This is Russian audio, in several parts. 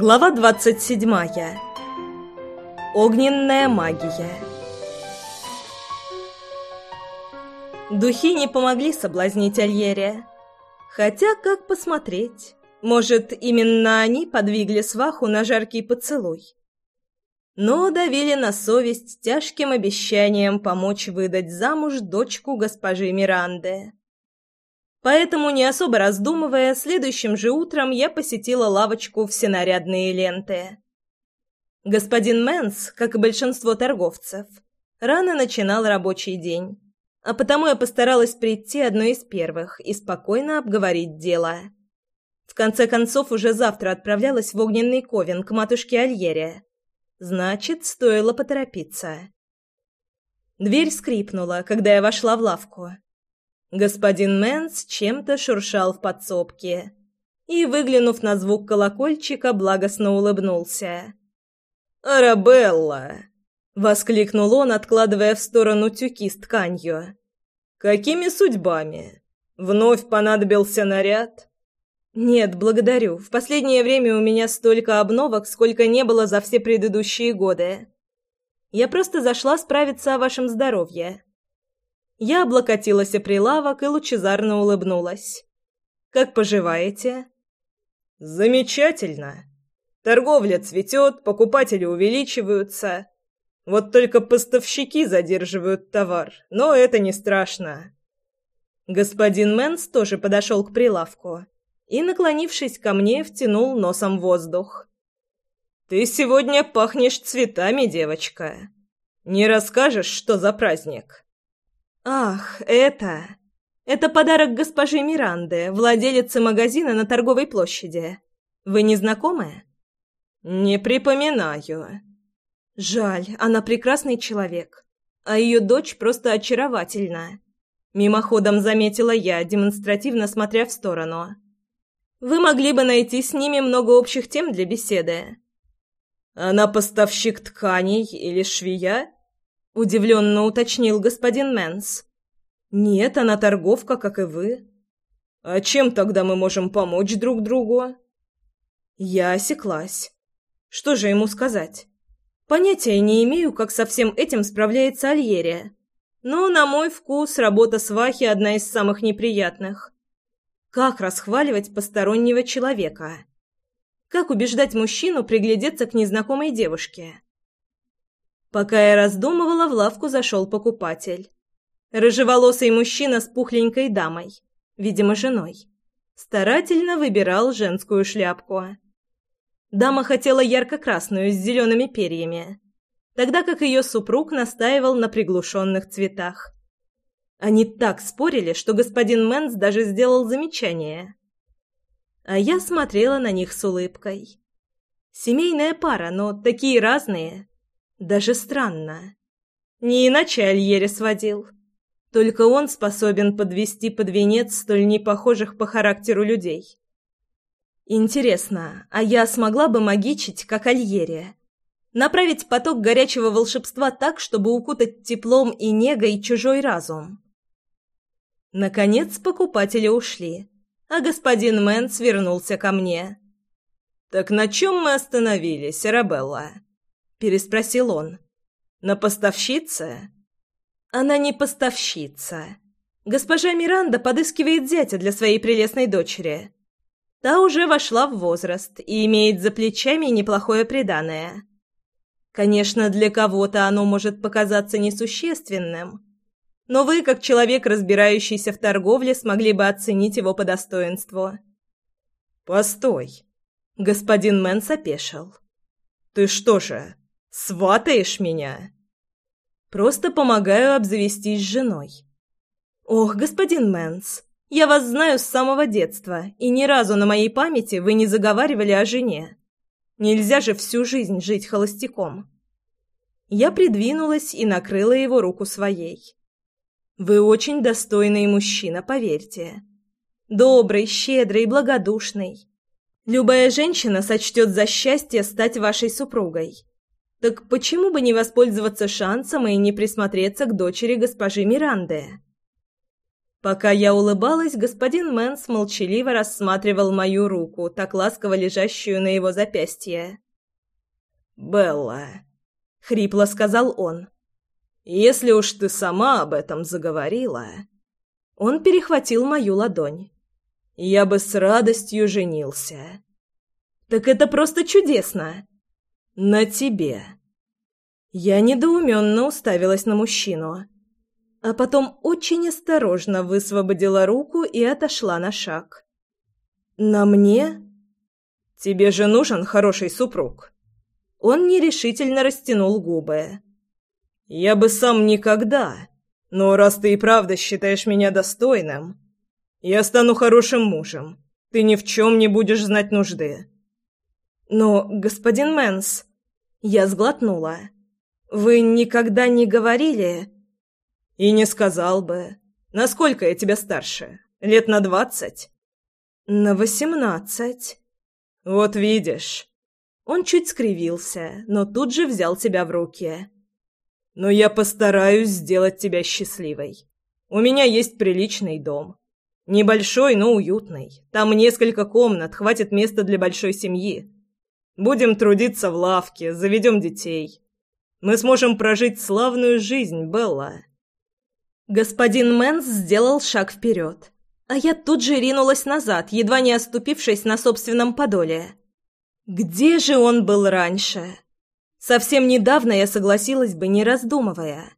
Глава 27. Огненная магия. Духи не помогли соблазнить Альерия. Хотя, как посмотреть, может, именно они подвигли сваху на жаркий поцелуй. Но давили на совесть тяжким обещанием помочь выдать замуж дочку госпожи Миранды. Поэтому, не особо раздумывая, следующим же утром я посетила лавочку «Всенарядные ленты». Господин Мэнс, как и большинство торговцев, рано начинал рабочий день, а потому я постаралась прийти одной из первых и спокойно обговорить дело. В конце концов, уже завтра отправлялась в огненный ковен к матушке Альере. Значит, стоило поторопиться. Дверь скрипнула, когда я вошла в лавку. Господин Мэнс чем-то шуршал в подсобке и, выглянув на звук колокольчика, благостно улыбнулся. «Арабелла!» — воскликнул он, откладывая в сторону тюки с тканью. «Какими судьбами? Вновь понадобился наряд?» «Нет, благодарю. В последнее время у меня столько обновок, сколько не было за все предыдущие годы. Я просто зашла справиться о вашем здоровье». Я облокотилась о прилавок и лучезарно улыбнулась. «Как поживаете?» «Замечательно. Торговля цветет, покупатели увеличиваются. Вот только поставщики задерживают товар, но это не страшно». Господин Мэнс тоже подошел к прилавку и, наклонившись ко мне, втянул носом воздух. «Ты сегодня пахнешь цветами, девочка. Не расскажешь, что за праздник?» «Ах, это... Это подарок госпожи Миранды, владелицы магазина на торговой площади. Вы не знакомы?» «Не припоминаю». «Жаль, она прекрасный человек, а ее дочь просто очаровательна». Мимоходом заметила я, демонстративно смотря в сторону. «Вы могли бы найти с ними много общих тем для беседы». «Она поставщик тканей или швея?» Удивленно уточнил господин Мэнс. «Нет, она торговка, как и вы». «А чем тогда мы можем помочь друг другу?» Я осеклась. Что же ему сказать? Понятия не имею, как со всем этим справляется Альерия. Но, на мой вкус, работа свахи одна из самых неприятных. Как расхваливать постороннего человека? Как убеждать мужчину приглядеться к незнакомой девушке? Пока я раздумывала, в лавку зашел покупатель. Рыжеволосый мужчина с пухленькой дамой, видимо, женой, старательно выбирал женскую шляпку. Дама хотела ярко-красную с зелеными перьями, тогда как ее супруг настаивал на приглушенных цветах. Они так спорили, что господин Мэнс даже сделал замечание. А я смотрела на них с улыбкой. Семейная пара, но такие разные. Даже странно. Не иначе Альере сводил. Только он способен подвести под венец столь непохожих по характеру людей. Интересно, а я смогла бы магичить, как Альере? Направить поток горячего волшебства так, чтобы укутать теплом и негой чужой разум? Наконец покупатели ушли, а господин Мэнс вернулся ко мне. «Так на чем мы остановились, Арабелла?» переспросил он. На поставщице? Она не поставщица. Госпожа Миранда подыскивает зятя для своей прелестной дочери. Та уже вошла в возраст и имеет за плечами неплохое приданое. Конечно, для кого-то оно может показаться несущественным, но вы, как человек, разбирающийся в торговле, смогли бы оценить его по достоинству. «Постой!» — господин Мэнс опешил. «Ты что же, «Сватаешь меня?» «Просто помогаю обзавестись женой». «Ох, господин Мэнс, я вас знаю с самого детства, и ни разу на моей памяти вы не заговаривали о жене. Нельзя же всю жизнь жить холостяком». Я придвинулась и накрыла его руку своей. «Вы очень достойный мужчина, поверьте. Добрый, щедрый, благодушный. Любая женщина сочтет за счастье стать вашей супругой. Так почему бы не воспользоваться шансом и не присмотреться к дочери госпожи Миранды? Пока я улыбалась, господин Мэнс молчаливо рассматривал мою руку, так ласково лежащую на его запястье. «Белла», — хрипло сказал он, — «если уж ты сама об этом заговорила...» Он перехватил мою ладонь. «Я бы с радостью женился». «Так это просто чудесно!» «На тебе». Я недоуменно уставилась на мужчину, а потом очень осторожно высвободила руку и отошла на шаг. «На мне?» «Тебе же нужен хороший супруг». Он нерешительно растянул губы. «Я бы сам никогда, но раз ты и правда считаешь меня достойным, я стану хорошим мужем. Ты ни в чем не будешь знать нужды». «Но, господин Мэнс...» Я сглотнула. «Вы никогда не говорили...» «И не сказал бы. Насколько я тебя старше? Лет на двадцать?» «На восемнадцать». «Вот видишь». Он чуть скривился, но тут же взял тебя в руки. «Но я постараюсь сделать тебя счастливой. У меня есть приличный дом. Небольшой, но уютный. Там несколько комнат, хватит места для большой семьи. Будем трудиться в лавке, заведем детей. Мы сможем прожить славную жизнь, Белла». Господин Мэнс сделал шаг вперед, а я тут же ринулась назад, едва не оступившись на собственном подоле. «Где же он был раньше?» Совсем недавно я согласилась бы, не раздумывая.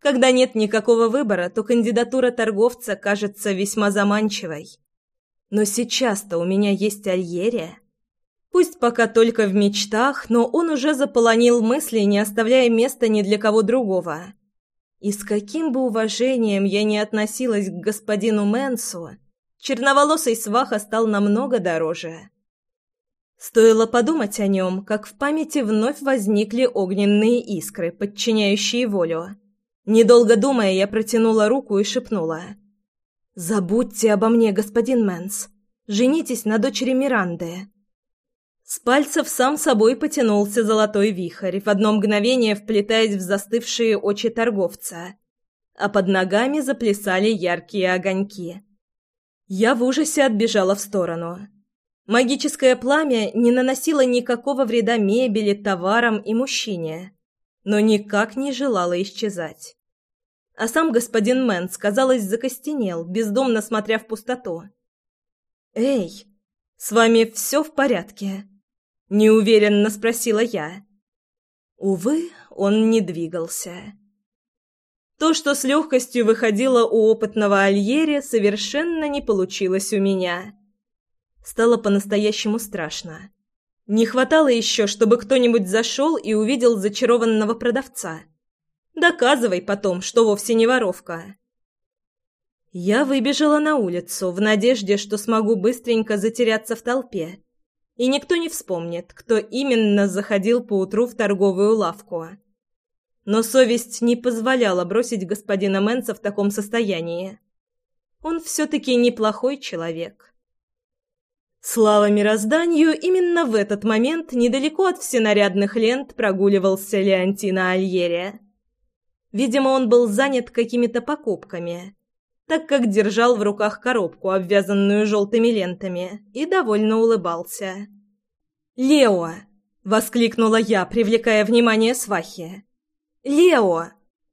Когда нет никакого выбора, то кандидатура торговца кажется весьма заманчивой. Но сейчас-то у меня есть Альерия. Пусть пока только в мечтах, но он уже заполонил мысли, не оставляя места ни для кого другого. И с каким бы уважением я ни относилась к господину Мэнсу, черноволосый сваха стал намного дороже. Стоило подумать о нем, как в памяти вновь возникли огненные искры, подчиняющие волю. Недолго думая, я протянула руку и шепнула. «Забудьте обо мне, господин Мэнс. Женитесь на дочери Миранды». С пальцев сам собой потянулся золотой вихрь, в одно мгновение вплетаясь в застывшие очи торговца, а под ногами заплясали яркие огоньки. Я в ужасе отбежала в сторону. Магическое пламя не наносило никакого вреда мебели, товарам и мужчине, но никак не желало исчезать. А сам господин Мэнс, казалось, закостенел, бездумно смотря в пустоту. «Эй, с вами все в порядке?» Неуверенно спросила я. Увы, он не двигался. То, что с легкостью выходило у опытного Альери, совершенно не получилось у меня. Стало по-настоящему страшно. Не хватало еще, чтобы кто-нибудь зашел и увидел зачарованного продавца. Доказывай потом, что вовсе не воровка. Я выбежала на улицу в надежде, что смогу быстренько затеряться в толпе и никто не вспомнит, кто именно заходил поутру в торговую лавку. Но совесть не позволяла бросить господина Мэнса в таком состоянии. Он все-таки неплохой человек. Слава мирозданию, именно в этот момент недалеко от всенарядных лент прогуливался Леонтино Альери. Видимо, он был занят какими-то покупками так как держал в руках коробку, обвязанную желтыми лентами, и довольно улыбался. «Лео!» — воскликнула я, привлекая внимание свахи. «Лео!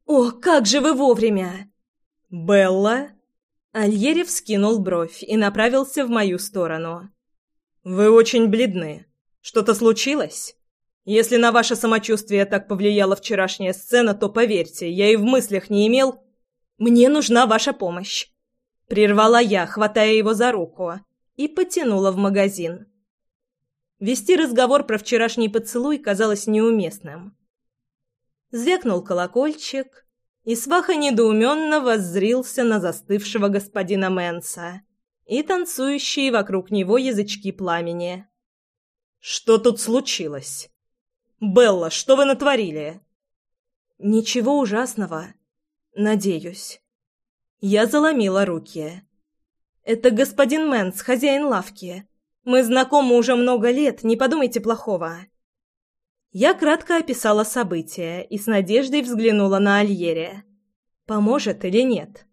О, как же вы вовремя!» «Белла?» Альерев скинул бровь и направился в мою сторону. «Вы очень бледны. Что-то случилось? Если на ваше самочувствие так повлияла вчерашняя сцена, то, поверьте, я и в мыслях не имел...» Мне нужна ваша помощь!» Прервала я, хватая его за руку, и потянула в магазин. Вести разговор про вчерашний поцелуй казалось неуместным. Звякнул колокольчик, и сваха недоуменно воззрился на застывшего господина Мэнса и танцующие вокруг него язычки пламени. «Что тут случилось? Белла, что вы натворили?» «Ничего ужасного», Надеюсь. Я заломила руки. «Это господин Мэнс, хозяин лавки. Мы знакомы уже много лет, не подумайте плохого». Я кратко описала события и с надеждой взглянула на Альере. Поможет или нет?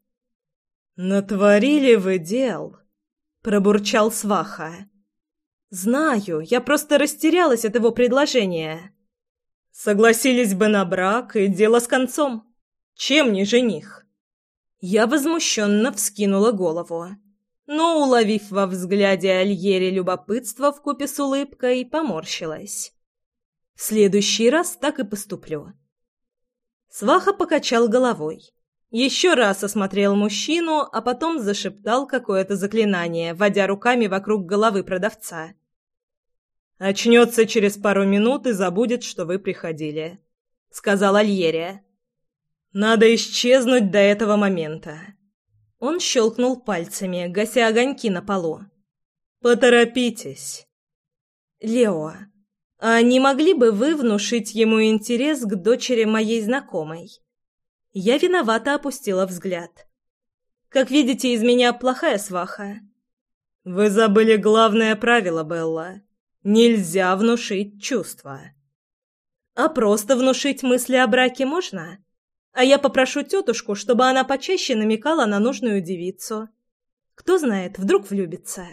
«Натворили вы дел», — пробурчал Сваха. «Знаю, я просто растерялась от его предложения». «Согласились бы на брак, и дело с концом». Чем не жених?» Я возмущенно вскинула голову, но, уловив во взгляде Альери любопытство вкупе с улыбкой, поморщилась. «В следующий раз так и поступлю». Сваха покачал головой. Еще раз осмотрел мужчину, а потом зашептал какое-то заклинание, водя руками вокруг головы продавца. «Очнется через пару минут и забудет, что вы приходили», — сказал Альерия. Надо исчезнуть до этого момента. Он щелкнул пальцами, гася огоньки на полу. Поторопитесь. Лео, а не могли бы вы внушить ему интерес к дочери моей знакомой? Я виновато опустила взгляд. Как видите, из меня плохая сваха. Вы забыли главное правило, Белла. Нельзя внушить чувства. А просто внушить мысли о браке можно? А я попрошу тетушку, чтобы она почаще намекала на нужную девицу. Кто знает, вдруг влюбится.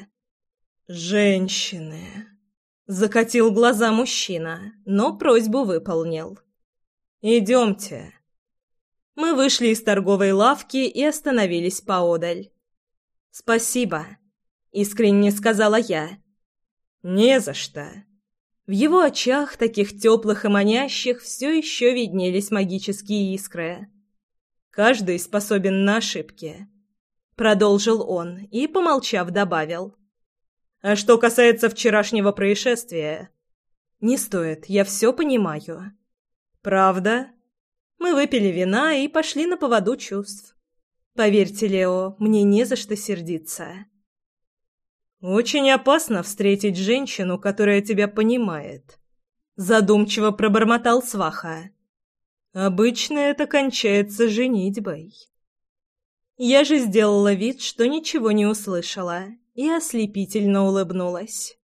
«Женщины!» — закатил глаза мужчина, но просьбу выполнил. «Идемте». Мы вышли из торговой лавки и остановились поодаль. «Спасибо», — искренне сказала я. «Не за что», в его очах, таких теплых и манящих, все еще виднелись магические искры. «Каждый способен на ошибки», — продолжил он и, помолчав, добавил. «А что касается вчерашнего происшествия...» «Не стоит, я все понимаю». «Правда?» Мы выпили вина и пошли на поводу чувств. Поверьте, Лео, мне не за что сердиться. «Очень опасно встретить женщину, которая тебя понимает», — задумчиво пробормотал сваха. «Обычно это кончается женитьбой». Я же сделала вид, что ничего не услышала, и ослепительно улыбнулась.